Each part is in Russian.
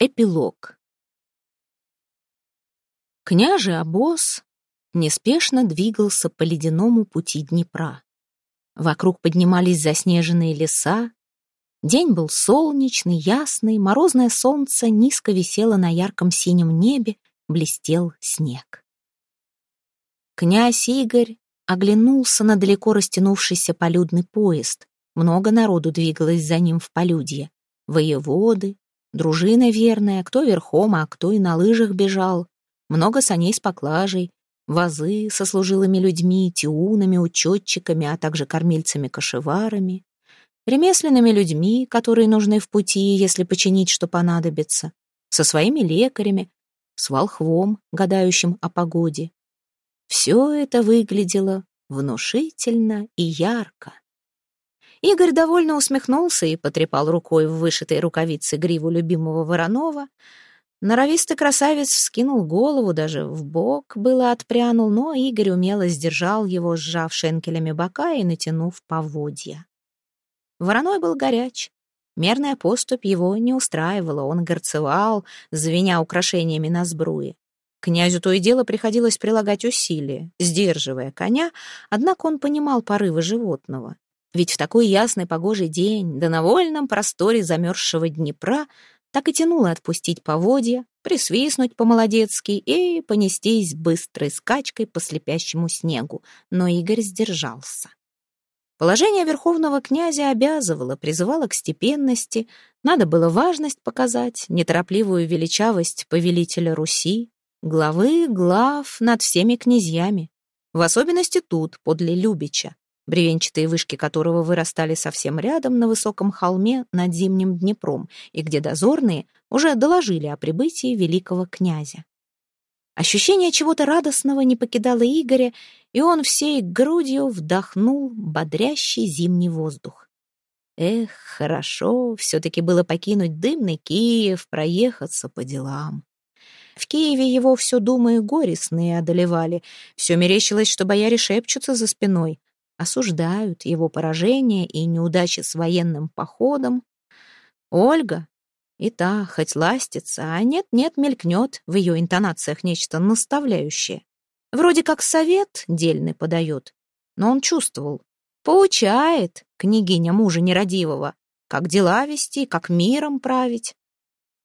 Эпилог. Княже обоз неспешно двигался по ледяному пути Днепра. Вокруг поднимались заснеженные леса. День был солнечный, ясный, морозное солнце низко висело на ярком синем небе, блестел снег. Князь Игорь оглянулся на далеко растянувшийся полюдный поезд. Много народу двигалось за ним в полюдье. Воеводы, Дружина верная, кто верхом, а кто и на лыжах бежал. Много саней с поклажей, вазы со служилыми людьми, тиунами, учетчиками, а также кормильцами-кошеварами, ремесленными людьми, которые нужны в пути, если починить, что понадобится, со своими лекарями, с волхвом, гадающим о погоде. Все это выглядело внушительно и ярко. Игорь довольно усмехнулся и потрепал рукой в вышитой рукавице гриву любимого Воронова. Норовистый красавец вскинул голову, даже в бок было отпрянул, но Игорь умело сдержал его, сжав шенкелями бока и натянув поводья. Вороной был горяч. Мерная поступь его не устраивала, он горцевал, звеня украшениями на сбруе. Князю то и дело приходилось прилагать усилия, сдерживая коня, однако он понимал порывы животного ведь в такой ясный погожий день, да на вольном просторе замерзшего Днепра, так и тянуло отпустить поводья, присвистнуть по-молодецки и понестись быстрой скачкой по слепящему снегу, но Игорь сдержался. Положение верховного князя обязывало, призывало к степенности, надо было важность показать, неторопливую величавость повелителя Руси, главы глав над всеми князьями, в особенности тут, подле Любича, бревенчатые вышки которого вырастали совсем рядом на высоком холме над зимним Днепром, и где дозорные уже доложили о прибытии великого князя. Ощущение чего-то радостного не покидало Игоря, и он всей грудью вдохнул бодрящий зимний воздух. Эх, хорошо все-таки было покинуть дымный Киев, проехаться по делам. В Киеве его все думы и горестные одолевали. Все мерещилось, что бояре шепчутся за спиной осуждают его поражение и неудачи с военным походом. Ольга и та хоть ластится, а нет-нет мелькнет в ее интонациях нечто наставляющее. Вроде как совет дельный подает, но он чувствовал. Поучает княгиня мужа нерадивого, как дела вести, как миром править.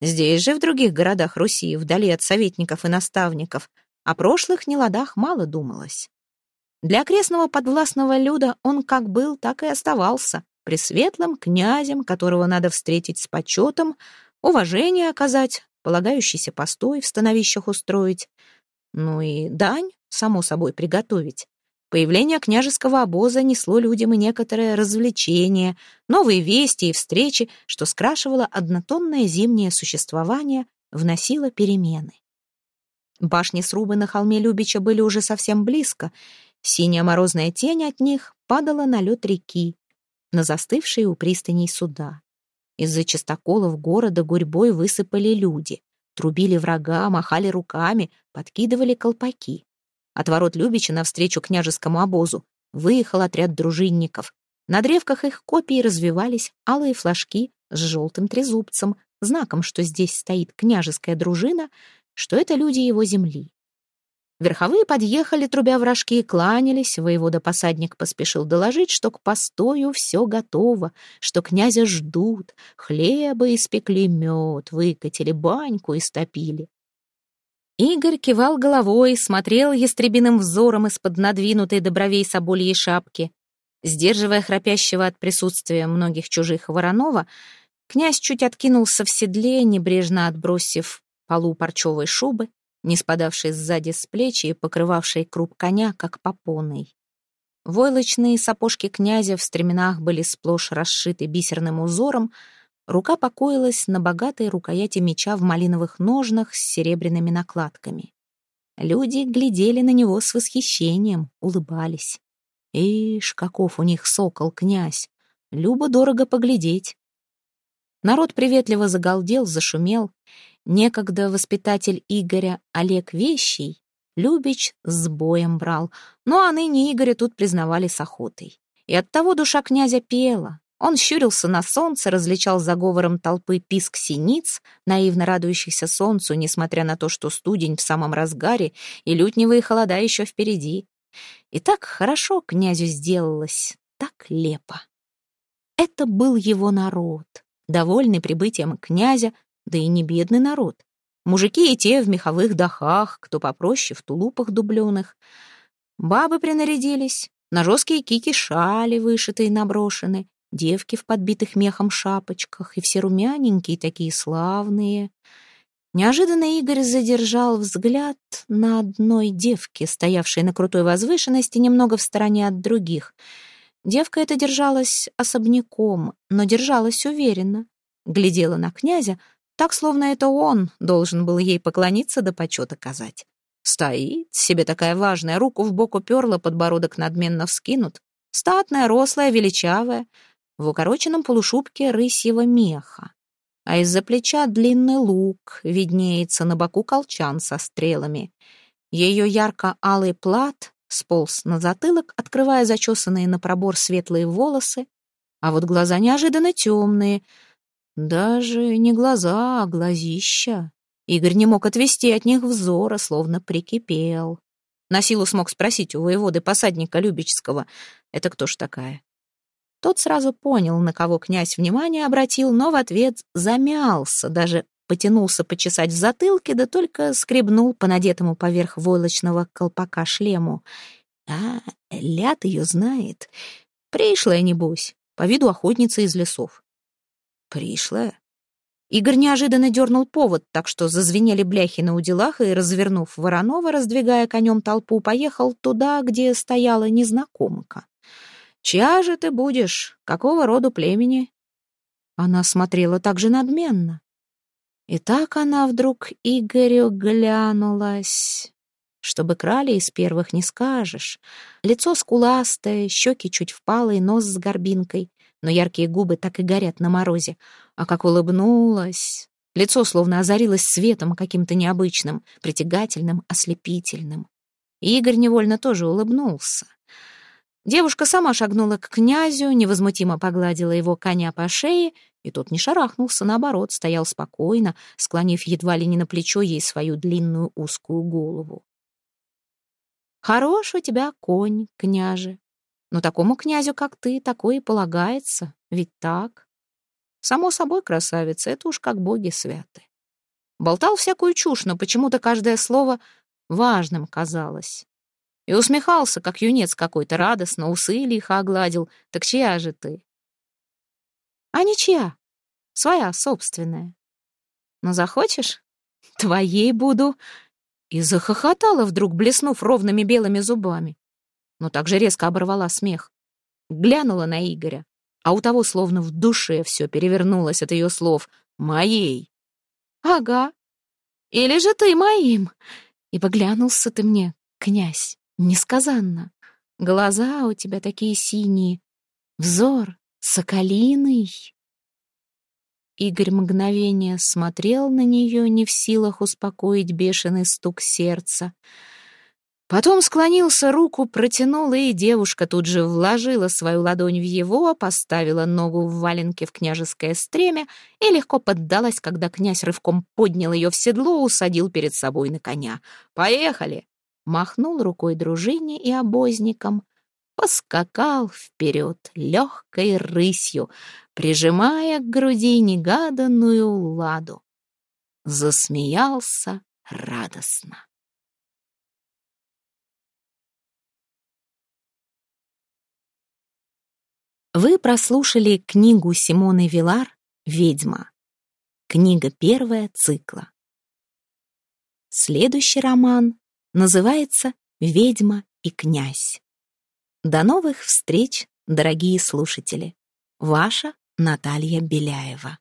Здесь же, в других городах Руси, вдали от советников и наставников, о прошлых неладах мало думалось. Для окрестного подвластного люда он как был, так и оставался, пресветлым князем, которого надо встретить с почетом, уважение оказать, полагающийся постой в становищах устроить, ну и дань, само собой, приготовить. Появление княжеского обоза несло людям и некоторое развлечение, новые вести и встречи, что скрашивало однотонное зимнее существование, вносило перемены. Башни срубы на холме Любича были уже совсем близко, Синяя морозная тень от них падала на лед реки, на застывшие у пристаней суда. Из-за частоколов города гурьбой высыпали люди, трубили врага, махали руками, подкидывали колпаки. От ворот Любича навстречу княжескому обозу выехал отряд дружинников. На древках их копий развивались алые флажки с желтым трезубцем, знаком, что здесь стоит княжеская дружина, что это люди его земли. Верховые подъехали, трубя вражки, и кланялись. Воевода-посадник поспешил доложить, что к постою все готово, что князя ждут, хлеба испекли мед, выкатили баньку и стопили. Игорь кивал головой, смотрел ястребиным взором из-под надвинутой до бровей собольей шапки. Сдерживая храпящего от присутствия многих чужих Воронова, князь чуть откинулся в седле, небрежно отбросив полу парчевой шубы, не спадавшей сзади с плеч и покрывавшей круп коня, как попоной. Войлочные сапожки князя в стременах были сплошь расшиты бисерным узором, рука покоилась на богатой рукояти меча в малиновых ножнах с серебряными накладками. Люди глядели на него с восхищением, улыбались. Ишь, каков у них сокол-князь! Любо-дорого поглядеть. Народ приветливо загалдел, зашумел, Некогда воспитатель Игоря Олег Вещий Любич с боем брал, ну а ныне Игоря тут признавали с охотой. И оттого душа князя пела. Он щурился на солнце, различал за говором толпы писк синиц, наивно радующихся солнцу, несмотря на то, что студень в самом разгаре и лютневые холода еще впереди. И так хорошо князю сделалось, так лепо. Это был его народ, довольный прибытием князя, да и не бедный народ. Мужики и те в меховых дахах, кто попроще, в тулупах дубленых. Бабы принарядились, на жесткие кики шали вышитые наброшены, девки в подбитых мехом шапочках, и все румяненькие, такие славные. Неожиданно Игорь задержал взгляд на одной девке, стоявшей на крутой возвышенности немного в стороне от других. Девка эта держалась особняком, но держалась уверенно. Глядела на князя, так, словно это он должен был ей поклониться да почет оказать. Стоит себе такая важная, руку в бок уперла, подбородок надменно вскинут. Статная, рослая, величавая, в укороченном полушубке рысьего меха. А из-за плеча длинный лук, виднеется на боку колчан со стрелами. Ее ярко-алый плат сполз на затылок, открывая зачесанные на пробор светлые волосы, а вот глаза неожиданно темные. Даже не глаза, а глазища. Игорь не мог отвести от них взора, словно прикипел. На силу смог спросить у воеводы посадника Любечского, это кто ж такая? Тот сразу понял, на кого князь внимание обратил, но в ответ замялся, даже потянулся почесать в затылке, да только скребнул по надетому поверх войлочного колпака шлему. А, ляд ее знает. Пришлая, небось, по виду охотница из лесов. Пришлая? Игорь неожиданно дернул повод, так что зазвенели бляхи на уделах и, развернув Воронова, раздвигая конем толпу, поехал туда, где стояла незнакомка. «Чья же ты будешь? Какого роду племени?» Она смотрела так же надменно. И так она вдруг Игорю глянулась. Чтобы крали из первых не скажешь. Лицо скуластое, щеки чуть впалые, нос с горбинкой — но яркие губы так и горят на морозе. А как улыбнулась! Лицо словно озарилось светом каким-то необычным, притягательным, ослепительным. И Игорь невольно тоже улыбнулся. Девушка сама шагнула к князю, невозмутимо погладила его коня по шее, и тот не шарахнулся, наоборот, стоял спокойно, склонив едва ли не на плечо ей свою длинную узкую голову. «Хорош у тебя конь, княже», но такому князю, как ты, такое и полагается. Ведь так? Само собой, красавица, это уж как боги святы. Болтал всякую чушь, но почему-то каждое слово важным казалось. И усмехался, как юнец какой-то, радостно, усы лихо огладил. Так чья же ты? А ничья. Своя, собственная. Но захочешь? Твоей буду. И захохотала вдруг, блеснув ровными белыми зубами но также резко оборвала смех. Глянула на Игоря, а у того словно в душе все перевернулось от ее слов. «Моей!» «Ага. Или же ты моим?» Ибо глянулся ты мне, князь, несказанно. Глаза у тебя такие синие, взор соколиный. Игорь мгновение смотрел на нее, не в силах успокоить бешеный стук сердца. Потом склонился, руку протянул, и девушка тут же вложила свою ладонь в его, поставила ногу в валенке в княжеское стремя и легко поддалась, когда князь рывком поднял ее в седло, усадил перед собой на коня. «Поехали!» Махнул рукой дружине и обозникам, поскакал вперед легкой рысью, прижимая к груди негаданную ладу. Засмеялся радостно. Вы прослушали книгу Симоны Вилар «Ведьма». Книга первая цикла. Следующий роман называется «Ведьма и князь». До новых встреч, дорогие слушатели. Ваша Наталья Беляева.